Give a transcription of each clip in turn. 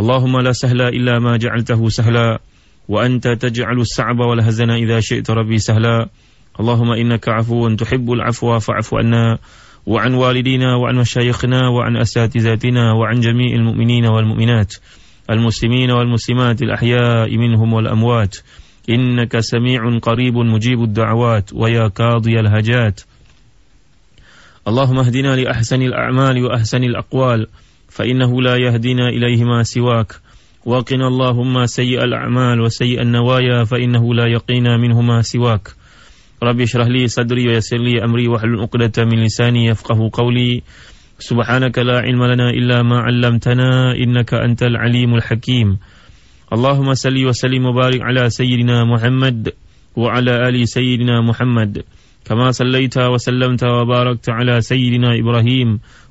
اللهم لا سهل إلا ما جعلته سهلا وأنت تجعل السعب والهزن إذا شئت ربي سهلا. اللهم إنك عفو تحب العفو فاعف عنا وعن والدينا وعن مشايخنا وعن أساتذتنا وعن جميع المؤمنين والمؤمنات المسلمين والمسلمات الأحياء منهم والأموات. إنك سميع قريب مجيب الدعوات ويا قاضي الهجات. اللهم اهدنا لأحسن الأعمال وأحسن الأقوال. فإنه لا يهدينا إليهما سواك وقنا اللهم سيء الأعمال وسيء النوايا فإنه لا يقينا منهما سواك ربي اشرح لي صدري ويسر لي أمري واحلل عقدة من لساني يفقه قولي سبحانك لا علم لنا إلا ما علمتنا إنك أنت العليم الحكيم اللهم صل وسلم وبارك على سيدنا محمد وعلى آل سيدنا محمد كما صليت وسلمت وباركت على سيدنا إبراهيم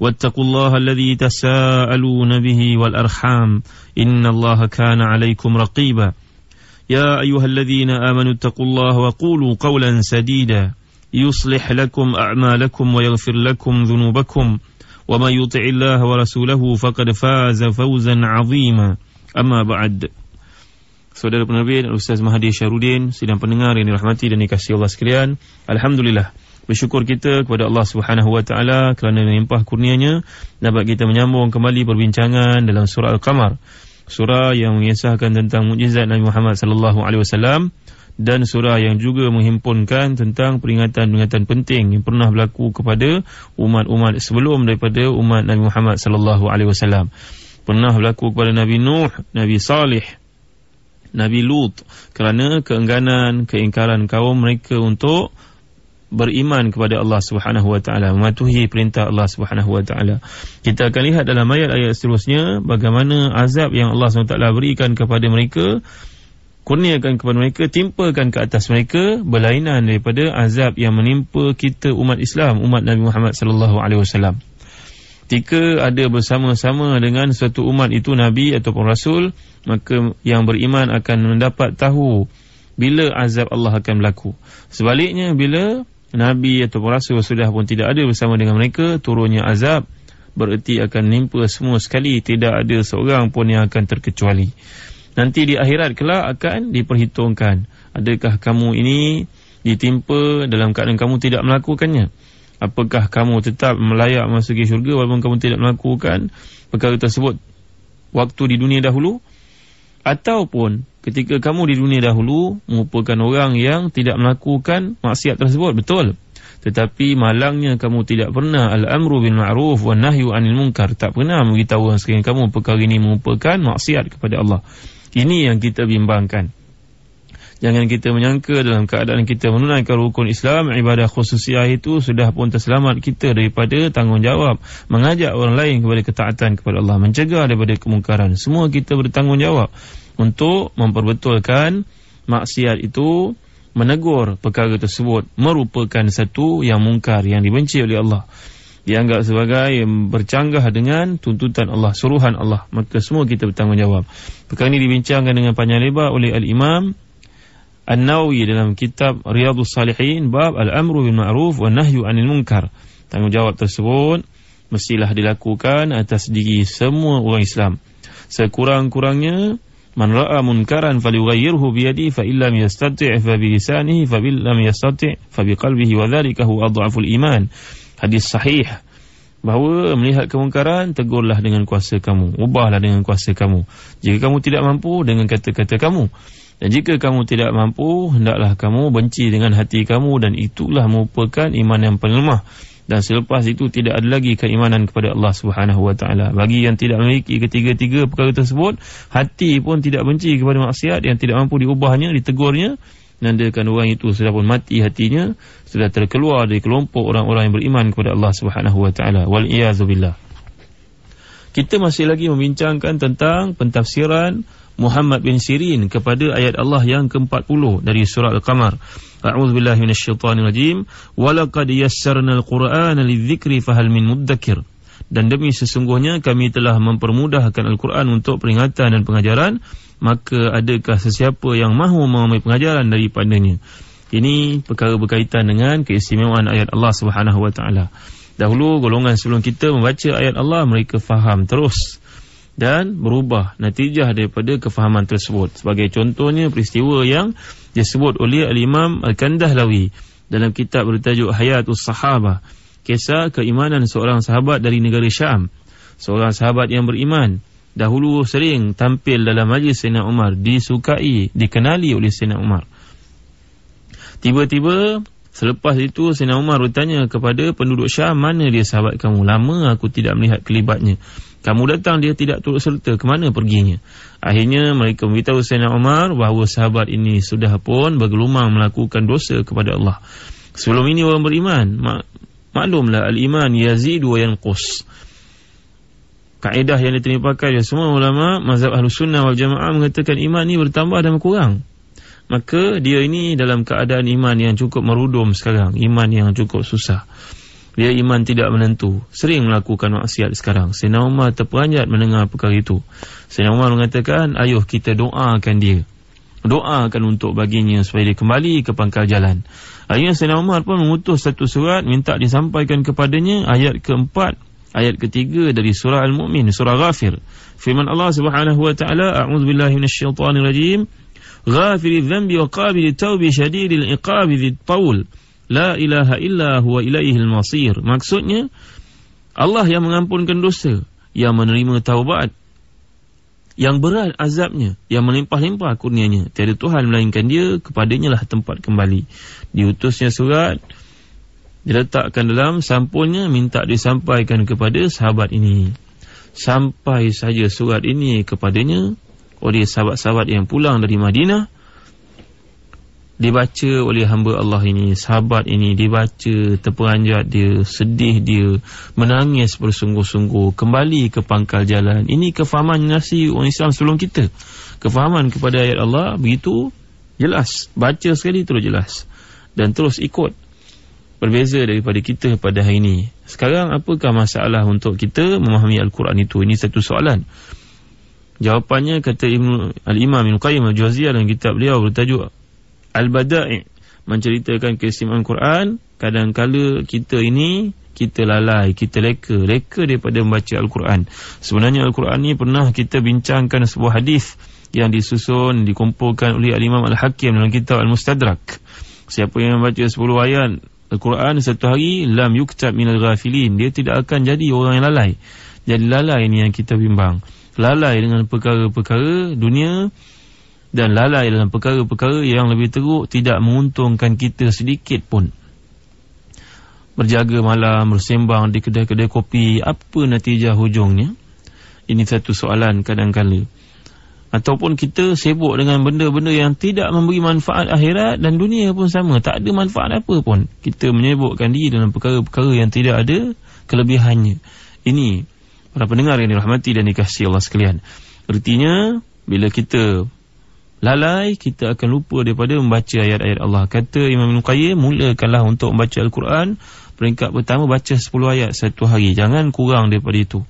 واتقوا الله الذي تساءلون به والأرحام إن الله كان عليكم رقيبا يا أيها الذين آمنوا اتقوا الله وقولوا قولا سديدا يصلح لكم أعمالكم ويغفر لكم ذنوبكم وما يطع الله ورسوله فقد فاز فوزا عظيما أما بعد Saudara penerbit Ustaz Mahathir Syarudin Sidang pendengar yang dirahmati dan dikasihi Allah sekalian Alhamdulillah Bersyukur kita kepada Allah Subhanahu Wa Taala kerana melimpah kurnianya dapat kita menyambung kembali perbincangan dalam surah Al-Qamar. Surah yang mengisahkan tentang mukjizat Nabi Muhammad sallallahu alaihi wasallam dan surah yang juga menghimpunkan tentang peringatan-peringatan penting yang pernah berlaku kepada umat-umat sebelum daripada umat Nabi Muhammad sallallahu alaihi wasallam. Pernah berlaku kepada Nabi Nuh, Nabi Salih, Nabi Lut kerana keengganan, keingkaran kaum mereka untuk beriman kepada Allah Subhanahu wa taala mematuhi perintah Allah Subhanahu wa taala. Kita akan lihat dalam ayat-ayat seterusnya bagaimana azab yang Allah SWT berikan kepada mereka kurniakan kepada mereka timpakan ke atas mereka berlainan daripada azab yang menimpa kita umat Islam umat Nabi Muhammad sallallahu alaihi wasallam. Jika ada bersama-sama dengan suatu umat itu nabi ataupun rasul maka yang beriman akan mendapat tahu bila azab Allah akan berlaku. Sebaliknya bila Nabi atau Rasul sudah pun tidak ada bersama dengan mereka. Turunnya azab Bererti akan nimpa semua sekali. Tidak ada seorang pun yang akan terkecuali. Nanti di akhirat kelak akan diperhitungkan. Adakah kamu ini ditimpa dalam keadaan kamu tidak melakukannya? Apakah kamu tetap melayak masuki syurga Walaupun kamu tidak melakukan perkara tersebut Waktu di dunia dahulu? Ataupun ketika kamu di dunia dahulu merupakan orang yang tidak melakukan maksiat tersebut. Betul. Tetapi malangnya kamu tidak pernah al-amru bil ma'ruf wan nahyu anil munkar. Tak pernah memberitahu orang sekalian kamu perkara ini merupakan maksiat kepada Allah. Ini yang kita bimbangkan. Jangan kita menyangka dalam keadaan kita menunaikan rukun Islam ibadah khususiah itu sudah pun terselamat kita daripada tanggungjawab mengajak orang lain kepada ketaatan kepada Allah mencegah daripada kemungkaran. Semua kita bertanggungjawab untuk memperbetulkan maksiat itu menegur perkara tersebut merupakan satu yang mungkar yang dibenci oleh Allah. Dianggap sebagai bercanggah dengan tuntutan Allah suruhan Allah. Maka semua kita bertanggungjawab. Perkara ini dibincangkan dengan panjang lebar oleh Al-Imam An-Nawawi dalam kitab Riyadhus Salihin bab Al-Amru bil Ma'ruf wa Nahyu 'anil Munkar. Tanggungjawab tersebut mestilah dilakukan atas diri semua orang Islam. Sekurang-kurangnya Man ra'a munkaran falyughayyirhu bi yadihi fa illam yastati' fa bi lisanihi fa illam yastati' fa bi qalbihi wa dhalika huwa adhaful iman. Hadis sahih bahawa melihat kemungkaran tegurlah dengan kuasa kamu, ubahlah dengan kuasa kamu. Jika kamu tidak mampu dengan kata-kata kamu. Dan jika kamu tidak mampu, hendaklah kamu benci dengan hati kamu dan itulah merupakan iman yang paling lemah. Dan selepas itu tidak ada lagi keimanan kepada Allah Subhanahu Wa Taala. Bagi yang tidak memiliki ketiga-tiga perkara tersebut, hati pun tidak benci kepada maksiat yang tidak mampu diubahnya, ditegurnya, nandakan orang itu sudah pun mati hatinya, sudah terkeluar dari kelompok orang-orang yang beriman kepada Allah Subhanahu Wa Taala. Wal billah. Kita masih lagi membincangkan tentang pentafsiran Muhammad bin Sirin kepada ayat Allah yang ke-40 dari surah Al-Qamar. A'udzu billahi minasyaitonir rajim. Walaqad yassarnal Qur'ana lidzikri fahal min muddakir. Dan demi sesungguhnya kami telah mempermudahkan Al-Quran untuk peringatan dan pengajaran, maka adakah sesiapa yang mahu mengambil pengajaran daripadanya? Ini perkara berkaitan dengan keistimewaan ayat Allah Subhanahu wa taala. Dahulu golongan sebelum kita membaca ayat Allah mereka faham terus dan berubah natijah daripada kefahaman tersebut. Sebagai contohnya peristiwa yang disebut oleh Al-Imam Al-Kandahlawi dalam kitab bertajuk Hayatus Sahabah. Kisah keimanan seorang sahabat dari negara Syam. Seorang sahabat yang beriman. Dahulu sering tampil dalam majlis Sayyidina Umar. Disukai, dikenali oleh Sayyidina Umar. Tiba-tiba Selepas itu Sayyidina Umar bertanya kepada penduduk Syam mana dia sahabat kamu lama aku tidak melihat kelibatnya kamu datang dia tidak turut serta. Ke mana perginya? Akhirnya mereka memberitahu Sayyidina Umar bahawa sahabat ini sudah pun bergelumang melakukan dosa kepada Allah. Sebelum ini orang beriman. Mak maklumlah al-iman yazidu wa yanqus. Kaedah yang diterima pakai oleh semua ulama mazhab ahlus sunnah wal jamaah mengatakan iman ini bertambah dan berkurang. Maka dia ini dalam keadaan iman yang cukup merudum sekarang, iman yang cukup susah. Dia iman tidak menentu. Sering melakukan maksiat sekarang. Sayyidina Umar terperanjat mendengar perkara itu. Sayyidina Umar mengatakan Ayuh kita doakan dia. Doakan untuk baginya supaya dia kembali ke pangkal jalan. Akhirnya Sayyidina Umar pun mengutus satu surat Minta disampaikan kepadanya Ayat keempat Ayat ketiga dari surah Al-Mu'min Surah Ghafir. Firman Allah subhanahu wa ta'ala A'udhu billahi minasyaitanirajim Ghafiri dhanbi wa qabili tawbi syadiri al-iqabi dhid tawul. La ilaha illa huwa ilaihil masir. Maksudnya, Allah yang mengampunkan dosa, yang menerima taubat, yang berat azabnya, yang melimpah-limpah kurnianya. Tiada Tuhan melainkan dia, kepadanya lah tempat kembali. Diutusnya surat, diletakkan dalam sampulnya, minta disampaikan kepada sahabat ini. Sampai saja surat ini kepadanya, oleh sahabat-sahabat yang pulang dari Madinah, dibaca oleh hamba Allah ini sahabat ini dibaca terperanjat dia sedih dia menangis bersungguh-sungguh kembali ke pangkal jalan. Ini kefahaman nasi orang Islam sebelum kita. Kefahaman kepada ayat Allah begitu jelas. Baca sekali terus jelas. Dan terus ikut. Berbeza daripada kita pada hari ini. Sekarang apakah masalah untuk kita memahami Al-Quran itu? Ini satu soalan. Jawapannya kata Ibn, Al-Imam Ibn Qayyim Al-Jawziyah dalam kitab beliau bertajuk Al-Bada'i menceritakan keistimewaan Quran kadang-kala kita ini kita lalai, kita leka leka daripada membaca Al-Quran. Sebenarnya Al-Quran ni pernah kita bincangkan sebuah hadis yang disusun, dikumpulkan oleh Al-Imam Al-Hakim dalam kitab Al-Mustadrak. Siapa yang membaca 10 ayat Al-Quran satu hari lam yuktab minal ghafilin. Dia tidak akan jadi orang yang lalai. Jadi lalai ini yang kita bimbang. Lalai dengan perkara-perkara dunia dan lalai dalam perkara-perkara yang lebih teruk tidak menguntungkan kita sedikit pun. Berjaga malam bersembang di kedai-kedai kopi apa natijah hujungnya? Ini satu soalan kadang-kala. Ataupun kita sibuk dengan benda-benda yang tidak memberi manfaat akhirat dan dunia pun sama tak ada manfaat apa pun. Kita menyebutkan diri dalam perkara-perkara yang tidak ada kelebihannya. Ini para pendengar yang dirahmati dan dikasihi Allah sekalian. Artinya, bila kita lalai, kita akan lupa daripada membaca ayat-ayat Allah. Kata Imam Ibn Qayyim, mulakanlah untuk membaca Al-Quran, peringkat pertama baca 10 ayat satu hari. Jangan kurang daripada itu.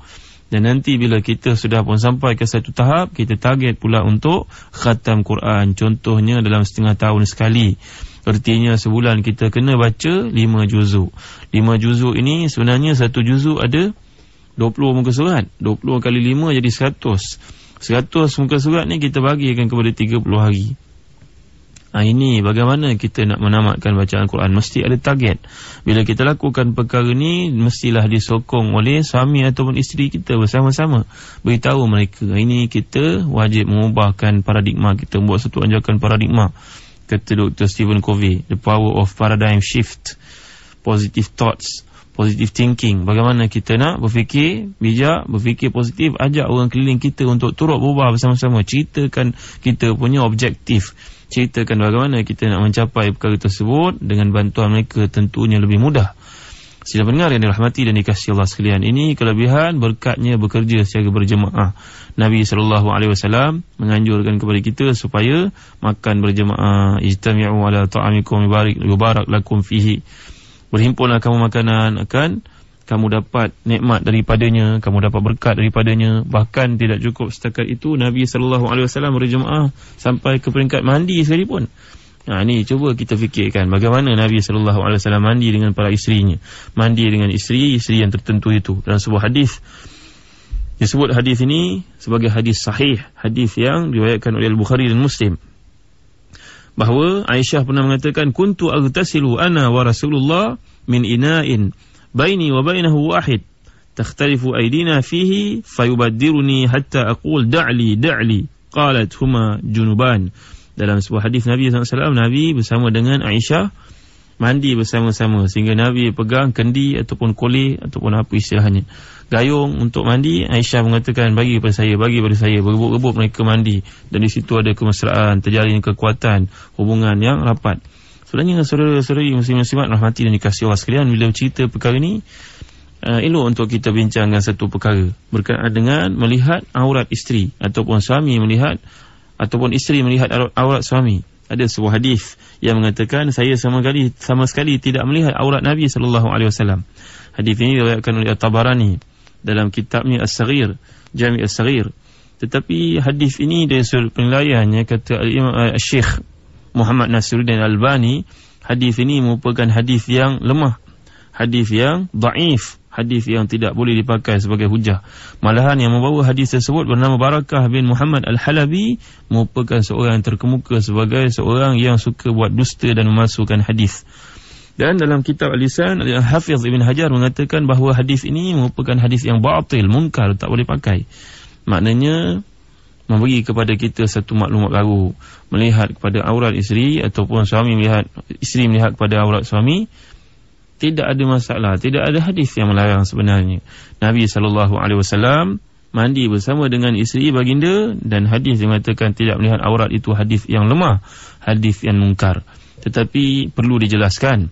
Dan nanti bila kita sudah pun sampai ke satu tahap, kita target pula untuk khatam Quran. Contohnya dalam setengah tahun sekali. Artinya sebulan kita kena baca 5 juzuk. 5 juzuk ini sebenarnya satu juzuk ada 20 muka surat 20 kali 5 jadi 100 100 muka surat ni kita bagikan kepada 30 hari. Ha, ini bagaimana kita nak menamatkan bacaan Quran? Mesti ada target. Bila kita lakukan perkara ni Mestilah disokong oleh suami ataupun isteri kita bersama-sama. Beritahu mereka Ini kita wajib mengubahkan paradigma kita Buat satu anjakan paradigma. Kata Dr. Stephen Covey The power of paradigm shift. Positive thoughts Positive thinking Bagaimana kita nak berfikir Bijak, berfikir positif Ajak orang keliling kita untuk turut berubah bersama-sama Ceritakan kita punya objektif ceritakan bagaimana kita nak mencapai perkara tersebut dengan bantuan mereka tentunya lebih mudah. Sila pendengar yang dirahmati dan dikasihi Allah sekalian ini kelebihan berkatnya bekerja secara berjemaah. Nabi sallallahu alaihi wasallam menganjurkan kepada kita supaya makan berjemaah ijtami'u ala ta'amikum mubarak lakum fihi. Berhimpunlah kamu makanan akan kamu dapat nikmat daripadanya, kamu dapat berkat daripadanya. Bahkan tidak cukup setakat itu Nabi sallallahu alaihi wasallam berjemaah sampai ke peringkat mandi sekalipun. Nah, ini cuba kita fikirkan bagaimana Nabi sallallahu alaihi wasallam mandi dengan para isterinya. Mandi dengan isteri, isteri yang tertentu itu dalam sebuah hadis. Disebut hadis ini sebagai hadis sahih, hadis yang diriwayatkan oleh Al-Bukhari dan Muslim. Bahawa Aisyah pernah mengatakan kuntu aghtasilu ana wa Rasulullah min ina'in baini wa bainahu wahid. Takhtalifu aydina fihi fayubaddiruni hatta aqul da'li da'li qalat huma junuban. Dalam sebuah hadis Nabi SAW Nabi bersama dengan Aisyah mandi bersama-sama sehingga Nabi pegang kendi ataupun koli ataupun apa istilahnya. Gayung untuk mandi Aisyah mengatakan bagi kepada saya bagi kepada saya. Berebut-rebut mereka mandi dan di situ ada kemesraan terjalin kekuatan hubungan yang rapat. Sebenarnya saudara-saudari muslim-muslimat rahmati dan dikasih Allah sekalian bila cerita perkara ini uh, elok untuk kita bincangkan satu perkara. Berkaitan dengan melihat aurat isteri ataupun suami melihat ataupun isteri melihat aurat suami. Ada sebuah hadis yang mengatakan saya sama sekali sama sekali tidak melihat aurat Nabi sallallahu alaihi wasallam. Hadis ini diriwayatkan oleh At-Tabarani dalam kitabnya As-Saghir, Jami' As-Saghir. Tetapi hadis ini dari sudut penilaiannya kata Al-Imam Al-Syekh Muhammad Nasiruddin Albani hadis ini merupakan hadis yang lemah hadis yang daif hadis yang tidak boleh dipakai sebagai hujah. Malahan yang membawa hadis tersebut bernama Barakah bin Muhammad Al-Halabi merupakan seorang yang terkemuka sebagai seorang yang suka buat dusta dan memasukkan hadis. Dan dalam kitab Al-Lisan Hafiz Ibn Hajar mengatakan bahawa hadis ini merupakan hadis yang batil, mungkar, tak boleh pakai. Maknanya memberi kepada kita satu maklumat baru. Melihat kepada aurat isteri ataupun suami melihat isteri melihat kepada aurat suami tidak ada masalah tidak ada hadis yang melarang sebenarnya Nabi sallallahu alaihi wasallam mandi bersama dengan isteri baginda dan hadis yang mengatakan tidak melihat aurat itu hadis yang lemah hadis yang mungkar tetapi perlu dijelaskan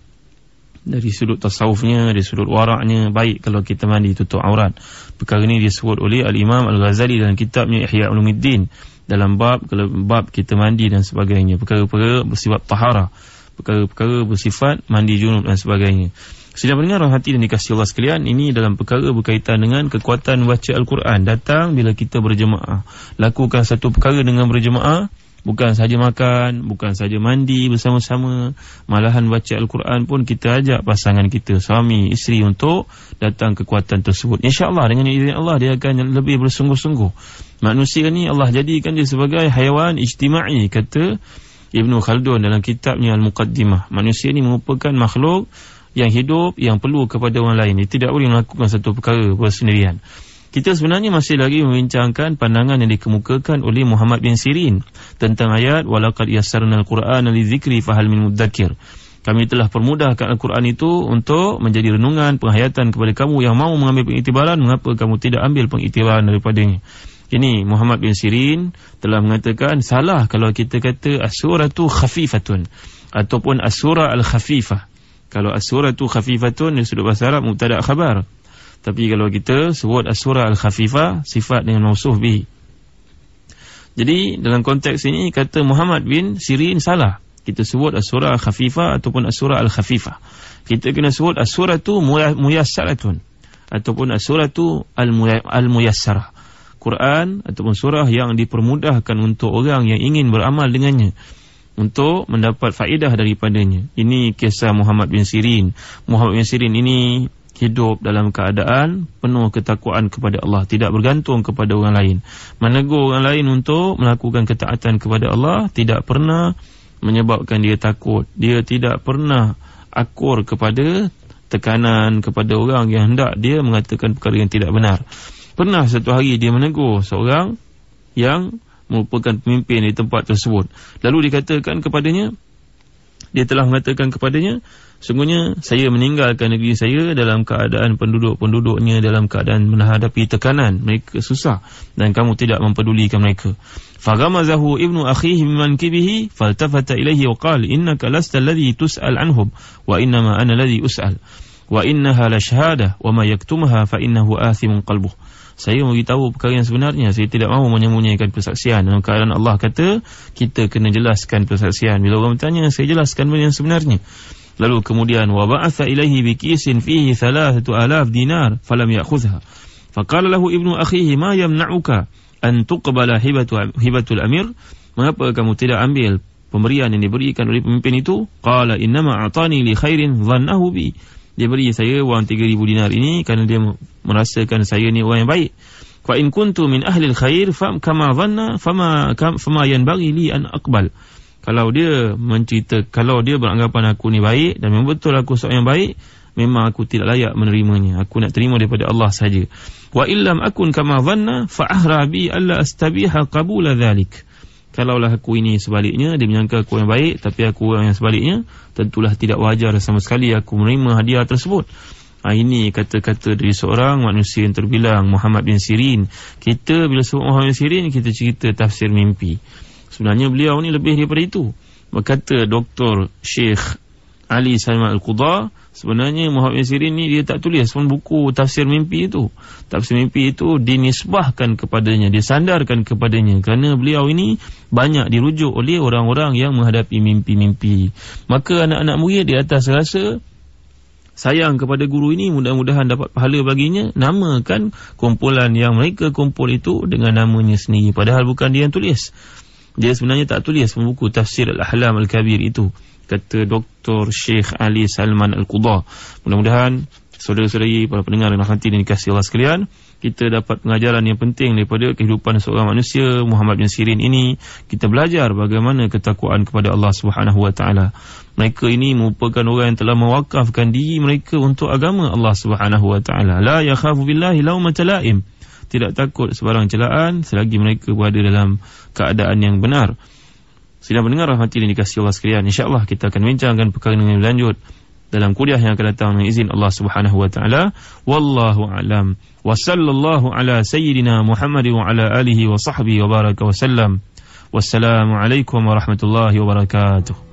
dari sudut tasawufnya, dari sudut waraknya, baik kalau kita mandi tutup aurat. Perkara ini disebut oleh Al-Imam Al-Ghazali dalam kitabnya Ihya Ulumuddin dalam bab bab kita mandi dan sebagainya. Perkara-perkara bersifat tahara, perkara-perkara bersifat mandi junub dan sebagainya. Sedang mendengar hati dan dikasih Allah sekalian, ini dalam perkara berkaitan dengan kekuatan baca Al-Quran. Datang bila kita berjemaah. Lakukan satu perkara dengan berjemaah, Bukan saja makan, bukan saja mandi bersama-sama, malahan baca Al-Quran pun kita ajak pasangan kita, suami, isteri untuk datang kekuatan tersebut. InsyaAllah dengan izin Allah dia akan lebih bersungguh-sungguh. Manusia ni Allah jadikan dia sebagai haiwan ijtima'i, kata Ibn Khaldun dalam kitabnya Al-Muqaddimah. Manusia ni merupakan makhluk yang hidup, yang perlu kepada orang lain. Dia tidak boleh melakukan satu perkara bersendirian. Kita sebenarnya masih lagi membincangkan pandangan yang dikemukakan oleh Muhammad bin Sirin tentang ayat walaqad yassarnal qur'ana lidzikri fahal min mudzakir. Kami telah permudahkan Al-Quran itu untuk menjadi renungan penghayatan kepada kamu yang mahu mengambil pengiktibaran mengapa kamu tidak ambil pengiktibaran daripadanya. Ini Muhammad bin Sirin telah mengatakan salah kalau kita kata as-suratu khafifatun ataupun as-surah al-khafifah. Kalau as-suratu khafifatun dari sudut bahasa Arab mubtada khabar. Tapi kalau kita sebut as-surah al-khafifah sifat dengan mausuf bi. Jadi dalam konteks ini kata Muhammad bin Sirin salah. Kita sebut as-surah al-khafifah ataupun as-surah al-khafifah. Kita kena sebut as-surah tu muyassaratun ataupun as-surah tu al-muyassarah. Quran ataupun surah yang dipermudahkan untuk orang yang ingin beramal dengannya untuk mendapat faedah daripadanya. Ini kisah Muhammad bin Sirin. Muhammad bin Sirin ini hidup dalam keadaan penuh ketakwaan kepada Allah tidak bergantung kepada orang lain menegur orang lain untuk melakukan ketaatan kepada Allah tidak pernah menyebabkan dia takut. Dia tidak pernah akur kepada tekanan kepada orang yang hendak dia mengatakan perkara yang tidak benar. Pernah satu hari dia menegur seorang yang merupakan pemimpin di tempat tersebut. Lalu dikatakan kepadanya, dia telah mengatakan kepadanya, sungguhnya saya meninggalkan negeri saya dalam keadaan penduduk-penduduknya dalam keadaan menghadapi tekanan. Mereka susah dan kamu tidak mempedulikan mereka. Fagamazahu ibnu akhihi miman kibihi faltafata ilaihi wa qala innaka lasta alladhi tus'al anhum wa innama ana alladhi us'al wa innaha la shahada wa ma yaktumha fa innahu athimun qalbuh saya beritahu perkara yang sebenarnya. Saya tidak mahu menyembunyikan persaksian. Dalam keadaan Allah kata kita kena jelaskan persaksian. Bila orang bertanya saya jelaskan benda yang sebenarnya. Lalu kemudian wa ba'atha ilaihi bikisin fihi 3000 dinar falam ya'khudha faqala lahu ibnu akhihi ma yamna'uka an tuqbala hibatu hibatul amir? Mengapa kamu tidak ambil pemberian yang diberikan oleh pemimpin itu? Qala innama atani li khairin dhannahu bi dia beri saya wang 3000 dinar ini kerana dia merasakan saya ni orang yang baik. Fa in kuntu min ahli alkhair fa kama dhanna fama fama yanbaghi li an aqbal. Kalau dia mencerita kalau dia beranggapan aku ni baik dan memang betul aku seorang yang baik memang aku tidak layak menerimanya. Aku nak terima daripada Allah saja wa illam akun kama dhanna fa ahra bi alla astabiha qabula dhalik kalaulah aku ini sebaliknya dia menyangka aku yang baik tapi aku yang sebaliknya tentulah tidak wajar sama sekali aku menerima hadiah tersebut. Ha, ini kata-kata dari seorang manusia yang terbilang Muhammad bin Sirin. Kita bila sebut Muhammad bin Sirin kita cerita tafsir mimpi. Sebenarnya beliau ni lebih daripada itu. Berkata Dr. Sheikh Ali Salman Al-Qudah Sebenarnya Muhammad bin Sirin ni dia tak tulis pun buku tafsir mimpi itu. Tafsir mimpi itu dinisbahkan kepadanya Disandarkan kepadanya Kerana beliau ini banyak dirujuk oleh orang-orang yang menghadapi mimpi-mimpi. Maka anak-anak murid di atas rasa Sayang kepada guru ini mudah-mudahan dapat pahala baginya. Namakan kumpulan yang mereka kumpul itu dengan namanya sendiri. Padahal bukan dia yang tulis. Dia sebenarnya tak tulis buku tafsir Al-Ahlam Al-Kabir itu kata Dr. Sheikh Ali Salman Al-Qudah. Mudah-mudahan saudara-saudari para pendengar yang nanti dikasih Allah sekalian, kita dapat pengajaran yang penting daripada kehidupan seorang manusia Muhammad bin Sirin ini. Kita belajar bagaimana ketakwaan kepada Allah Subhanahu Wa Taala. Mereka ini merupakan orang yang telah mewakafkan diri mereka untuk agama Allah Subhanahu Wa Taala. La yakhafu billahi laumata laim. Tidak takut sebarang celaan selagi mereka berada dalam keadaan yang benar. Sidang pendengar rahmati dan dikasih Allah sekalian. InsyaAllah kita akan bincangkan perkara ini lebih lanjut dalam kuliah yang akan datang dengan izin Allah Subhanahu wa taala. Wallahu alam. Wa sallallahu ala sayyidina Muhammad wa ala alihi wa sahbihi wa baraka wa sallam. Wassalamualaikum warahmatullahi wabarakatuh.